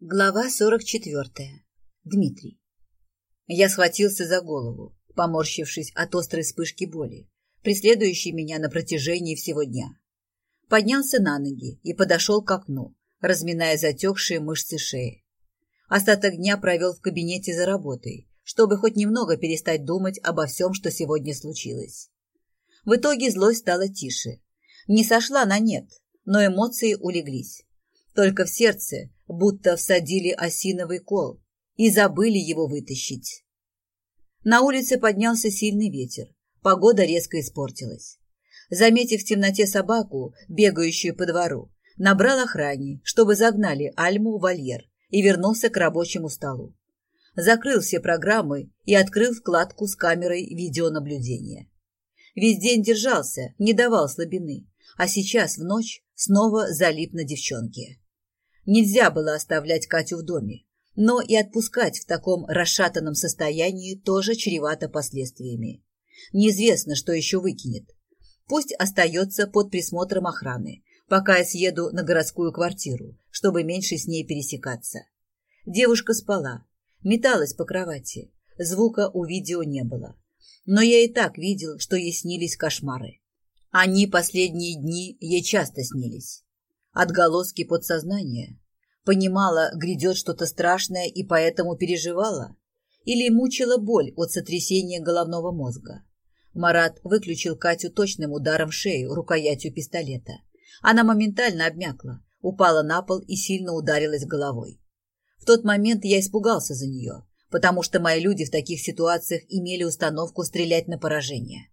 Глава 44. Дмитрий. Я схватился за голову, поморщившись от острой вспышки боли, преследующей меня на протяжении всего дня. Поднялся на ноги и подошел к окну, разминая затекшие мышцы шеи. Остаток дня провел в кабинете за работой, чтобы хоть немного перестать думать обо всем, что сегодня случилось. В итоге злость стала тише. Не сошла на нет, но эмоции улеглись. Только в сердце будто всадили осиновый кол и забыли его вытащить. На улице поднялся сильный ветер. Погода резко испортилась. Заметив в темноте собаку, бегающую по двору, набрал охране, чтобы загнали Альму в вольер и вернулся к рабочему столу. Закрыл все программы и открыл вкладку с камерой видеонаблюдения. Весь день держался, не давал слабины, а сейчас в ночь снова залип на девчонке. Нельзя было оставлять Катю в доме, но и отпускать в таком расшатанном состоянии тоже чревато последствиями. Неизвестно, что еще выкинет. Пусть остается под присмотром охраны, пока я съеду на городскую квартиру, чтобы меньше с ней пересекаться. Девушка спала, металась по кровати. Звука у видео не было. Но я и так видел, что ей снились кошмары. Они последние дни ей часто снились отголоски подсознания. Понимала, грядет что-то страшное и поэтому переживала? Или мучила боль от сотрясения головного мозга? Марат выключил Катю точным ударом в шею рукоятью пистолета. Она моментально обмякла, упала на пол и сильно ударилась головой. В тот момент я испугался за нее, потому что мои люди в таких ситуациях имели установку стрелять на поражение.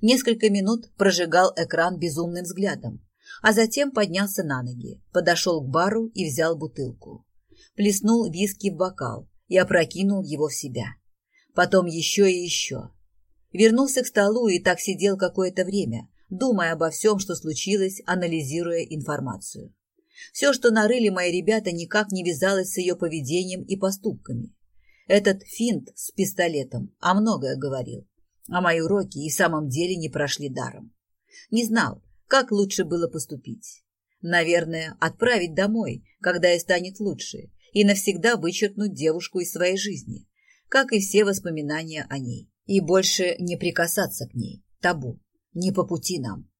Несколько минут прожигал экран безумным взглядом, а затем поднялся на ноги, подошел к бару и взял бутылку. Плеснул виски в бокал и опрокинул его в себя. Потом еще и еще. Вернулся к столу и так сидел какое-то время, думая обо всем, что случилось, анализируя информацию. Все, что нарыли мои ребята, никак не вязалось с ее поведением и поступками. Этот финт с пистолетом о многое говорил, а мои уроки и в самом деле не прошли даром. Не знал, как лучше было поступить? Наверное, отправить домой, когда ей станет лучше, и навсегда вычеркнуть девушку из своей жизни, как и все воспоминания о ней. И больше не прикасаться к ней. Табу. Не по пути нам.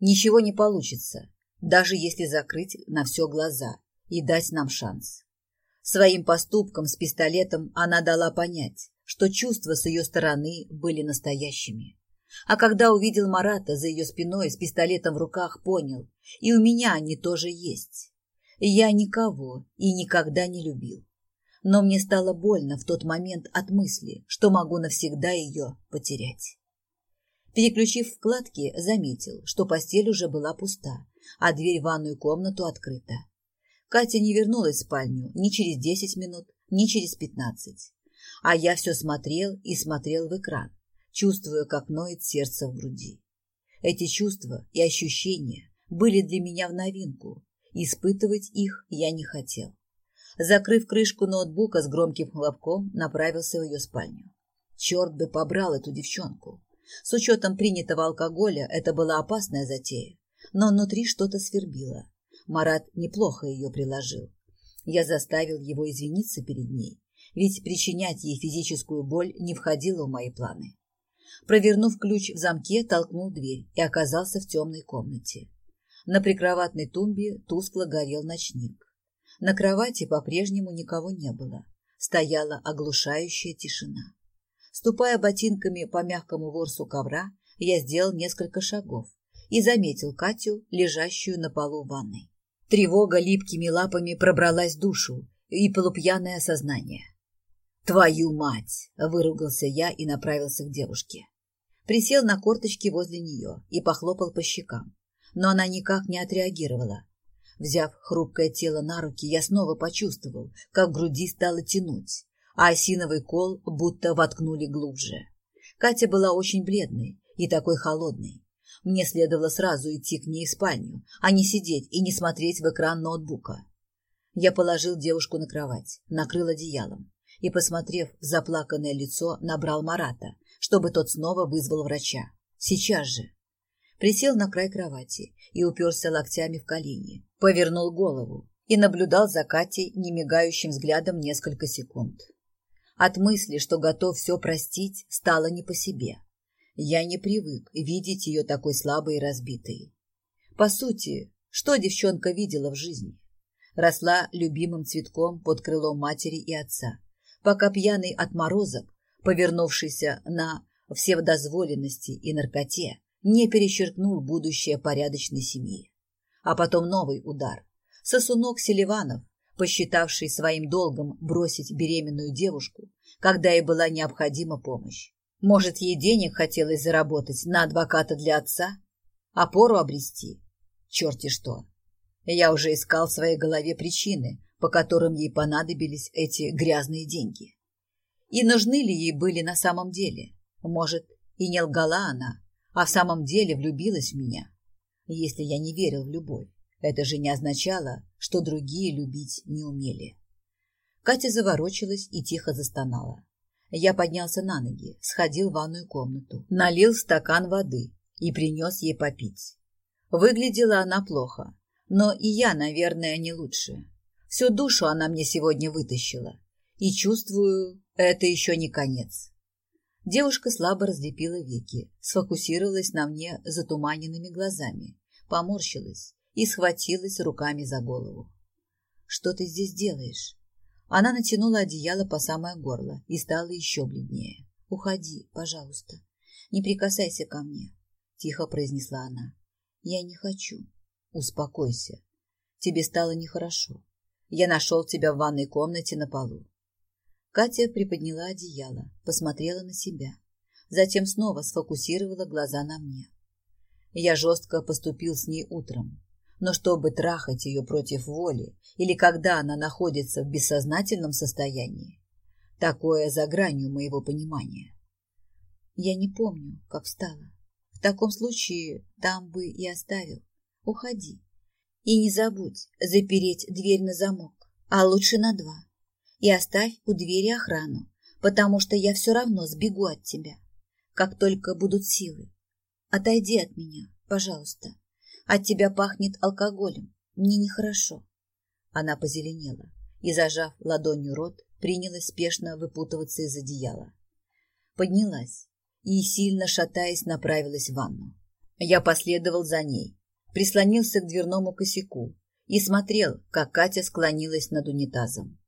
Ничего не получится, даже если закрыть на все глаза и дать нам шанс. Своим поступком с пистолетом она дала понять, что чувства с ее стороны были настоящими. А когда увидел Марата за ее спиной с пистолетом в руках, понял, и у меня они тоже есть. Я никого и никогда не любил. Но мне стало больно в тот момент от мысли, что могу навсегда ее потерять. Переключив вкладки, заметил, что постель уже была пуста, а дверь в ванную комнату открыта. Катя не вернулась в спальню ни через десять минут, ни через пятнадцать. А я все смотрел и смотрел в экран, чувствуя, как ноет сердце в груди. Эти чувства и ощущения были для меня в новинку. Испытывать их я не хотел. Закрыв крышку ноутбука с громким хлопком, направился в ее спальню. Черт бы побрал эту девчонку. С учетом принятого алкоголя это была опасная затея, но внутри что-то свербило. Марат неплохо ее приложил. Я заставил его извиниться перед ней, ведь причинять ей физическую боль не входило в мои планы. Провернув ключ в замке, толкнул дверь и оказался в темной комнате. На прикроватной тумбе тускло горел ночник. На кровати по-прежнему никого не было. Стояла оглушающая тишина. Ступая ботинками по мягкому ворсу ковра, я сделал несколько шагов и заметил Катю, лежащую на полу ванной. Тревога липкими лапами пробралась в душу и полупьяное сознание. «Твою мать!» – выругался я и направился к девушке. Присел на корточки возле нее и похлопал по щекам, но она никак не отреагировала. Взяв хрупкое тело на руки, я снова почувствовал, как в груди стало тянуть, а осиновый кол будто воткнули глубже. Катя была очень бледной и такой холодной. Мне следовало сразу идти к ней в спальню, а не сидеть и не смотреть в экран ноутбука. Я положил девушку на кровать, накрыл одеялом и, посмотрев в заплаканное лицо, набрал Марата, чтобы тот снова вызвал врача. Сейчас же. Присел на край кровати и уперся локтями в колени. Повернул голову. и наблюдал за Катей немигающим взглядом несколько секунд. От мысли, что готов все простить, стало не по себе. Я не привык видеть ее такой слабой и разбитой. По сути, что девчонка видела в жизни? Росла любимым цветком под крылом матери и отца, пока пьяный отморозок, повернувшийся на всевдозволенности и наркоте, не перечеркнул будущее порядочной семьи. А потом новый удар. Сосунок Селиванов, посчитавший своим долгом бросить беременную девушку, когда ей была необходима помощь. Может, ей денег хотелось заработать на адвоката для отца? Опору обрести? Черти что. Я уже искал в своей голове причины, по которым ей понадобились эти грязные деньги. И нужны ли ей были на самом деле? Может, и не лгала она, а в самом деле влюбилась в меня? Если я не верил в любовь, это же не означало, что другие любить не умели. Катя заворочилась и тихо застонала. Я поднялся на ноги, сходил в ванную комнату, налил стакан воды и принес ей попить. Выглядела она плохо, но и я, наверное, не лучше. Всю душу она мне сегодня вытащила. И чувствую, это еще не конец. Девушка слабо разлепила веки, сфокусировалась на мне затуманенными глазами, поморщилась и схватилась руками за голову. «Что ты здесь делаешь?» Она натянула одеяло по самое горло и стала еще бледнее. «Уходи, пожалуйста. Не прикасайся ко мне», — тихо произнесла она. «Я не хочу». «Успокойся. Тебе стало нехорошо. Я нашел тебя в ванной комнате на полу». Катя приподняла одеяло, посмотрела на себя. Затем снова сфокусировала глаза на мне. Я жестко поступил с ней утром, но чтобы трахать ее против воли или когда она находится в бессознательном состоянии, такое за гранью моего понимания. Я не помню, как встала. В таком случае там бы и оставил. Уходи. И не забудь запереть дверь на замок, а лучше на два. И оставь у двери охрану, потому что я все равно сбегу от тебя, как только будут силы. Отойди от меня, пожалуйста. От тебя пахнет алкоголем. Мне нехорошо. Она позеленела и, зажав ладонью рот, принялась спешно выпутываться из одеяла. Поднялась и, сильно шатаясь, направилась в ванну. Я последовал за ней, прислонился к дверному косяку и смотрел, как Катя склонилась над унитазом.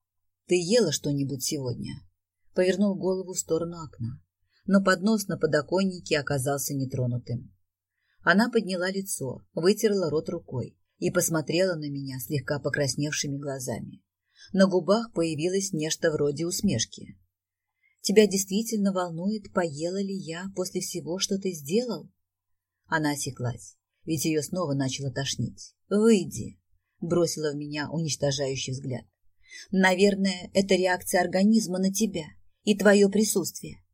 «Ты ела что-нибудь сегодня?» Повернул голову в сторону окна, но поднос на подоконнике оказался нетронутым. Она подняла лицо, вытерла рот рукой и посмотрела на меня слегка покрасневшими глазами. На губах появилось нечто вроде усмешки. «Тебя действительно волнует, поела ли я после всего, что ты сделал?» Она осеклась, ведь ее снова начало тошнить. «Выйди!» – бросила в меня уничтожающий взгляд. «Наверное, это реакция организма на тебя и твое присутствие.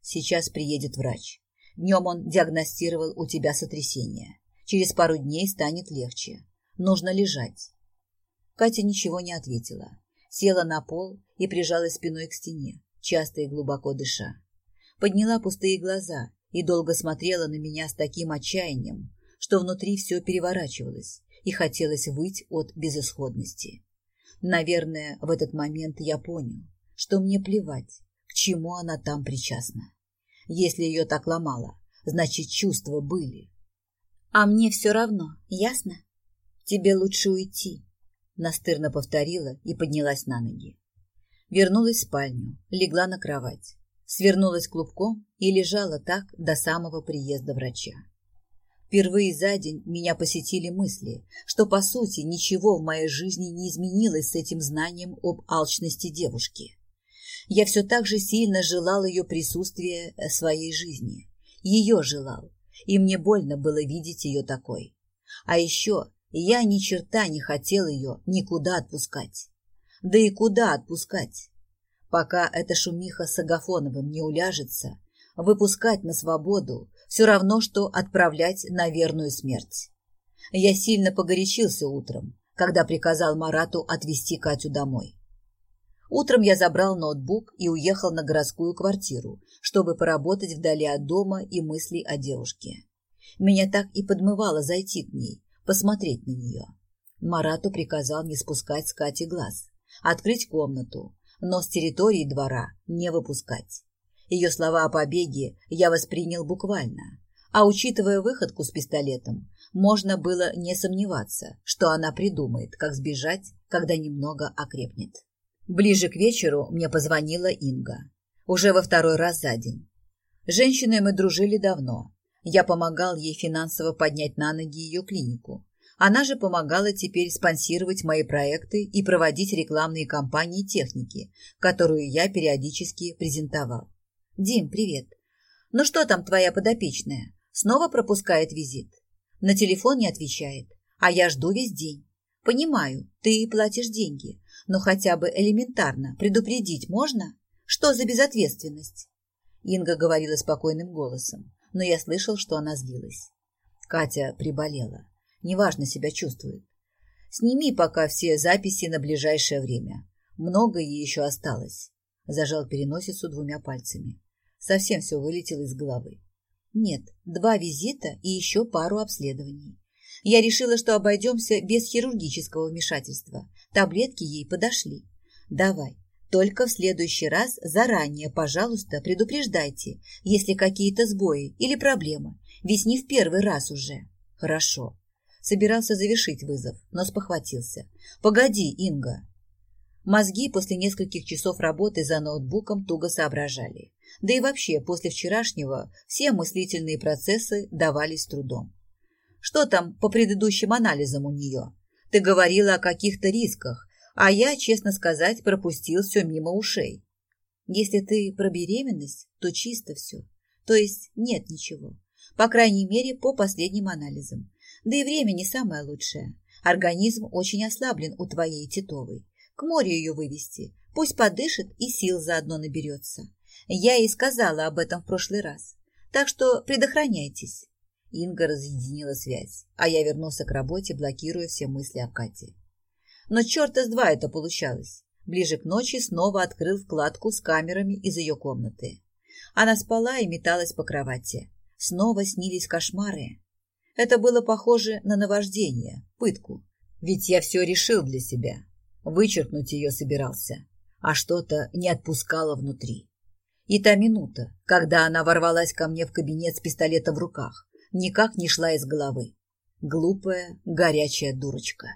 Сейчас приедет врач. Днем он диагностировал у тебя сотрясение. Через пару дней станет легче. Нужно лежать. Катя ничего не ответила. Села на пол и прижалась спиной к стене, часто и глубоко дыша. Подняла пустые глаза и долго смотрела на меня с таким отчаянием, что внутри все переворачивалось и хотелось выть от безысходности. Наверное, в этот момент я понял, что мне плевать, к чему она там причастна. Если ее так ломало, значит, чувства были. А мне все равно, ясно? Тебе лучше уйти, настырно повторила и поднялась на ноги. Вернулась в спальню, легла на кровать, свернулась клубком и лежала так до самого приезда врача. Впервые за день меня посетили мысли, что, по сути, ничего в моей жизни не изменилось с этим знанием об алчности девушки я все так же сильно желал ее присутствия в своей жизни. Ее желал, и мне больно было видеть ее такой. А еще я ни черта не хотел ее никуда отпускать. Да и куда отпускать? Пока эта шумиха с Агафоновым не уляжется, выпускать на свободу все равно, что отправлять на верную смерть. Я сильно погорячился утром, когда приказал Марату отвезти Катю домой. Утром я забрал ноутбук и уехал на городскую квартиру, чтобы поработать вдали от дома и мыслей о девушке. Меня так и подмывало зайти к ней, посмотреть на нее. Марату приказал не спускать с Кати глаз, открыть комнату, но с территории двора не выпускать. Ее слова о побеге я воспринял буквально, а учитывая выходку с пистолетом, можно было не сомневаться, что она придумает, как сбежать, когда немного окрепнет. Ближе к вечеру мне позвонила Инга. Уже во второй раз за день. Женщиной мы дружили давно. Я помогал ей финансово поднять на ноги ее клинику. Она же помогала теперь спонсировать мои проекты и проводить рекламные кампании техники, которую я периодически презентовал. «Дим, привет. Ну что там твоя подопечная? Снова пропускает визит? На телефон не отвечает, а я жду весь день. Понимаю, ты платишь деньги, но хотя бы элементарно предупредить можно? Что за безответственность? Инга говорила спокойным голосом, но я слышал, что она злилась. Катя приболела. Неважно себя чувствует. Сними пока все записи на ближайшее время. Много ей еще осталось. Зажал переносицу двумя пальцами. Совсем все вылетело из головы. Нет, два визита и еще пару обследований. Я решила, что обойдемся без хирургического вмешательства. Таблетки ей подошли. Давай, только в следующий раз заранее, пожалуйста, предупреждайте, если какие-то сбои или проблемы. Ведь не в первый раз уже. Хорошо. Собирался завершить вызов, но спохватился. Погоди, Инга. Мозги после нескольких часов работы за ноутбуком туго соображали. Да и вообще, после вчерашнего все мыслительные процессы давались трудом. Что там по предыдущим анализам у нее? Ты говорила о каких-то рисках, а я, честно сказать, пропустил все мимо ушей. Если ты про беременность, то чисто все. То есть нет ничего. По крайней мере, по последним анализам. Да и время не самое лучшее. Организм очень ослаблен у твоей Титовой. К морю ее вывести. Пусть подышит и сил заодно наберется. Я ей сказала об этом в прошлый раз. Так что предохраняйтесь. Инга разъединила связь, а я вернулся к работе, блокируя все мысли о Кате. Но черта с два это получалось. Ближе к ночи снова открыл вкладку с камерами из ее комнаты. Она спала и металась по кровати. Снова снились кошмары. Это было похоже на наваждение, пытку. Ведь я все решил для себя. Вычеркнуть ее собирался, а что-то не отпускало внутри. И та минута, когда она ворвалась ко мне в кабинет с пистолетом в руках, никак не шла из головы. Глупая, горячая дурочка.